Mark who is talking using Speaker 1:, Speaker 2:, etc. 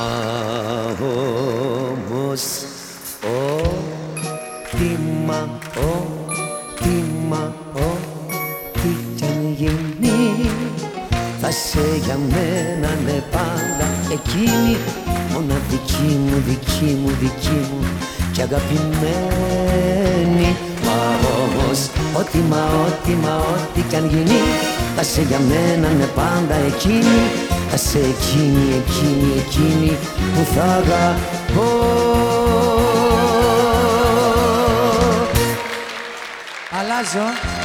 Speaker 1: Μα όμως ο τίμα, ο τίμα, ο τι κι αν γίνει. Θα σε για μένα ναι πάντα εκείνη. Μοναδική μου, δική μου, δική μου και αγαπημένη. Μα όμως ό,τι μα, ό,τι μα, ό,τι κι αν γίνει. Θα σε για μένα ναι πάντα εκείνη σε εκείνη, εκείνη, εκείνη που θα αγαπώ
Speaker 2: Αλλάζω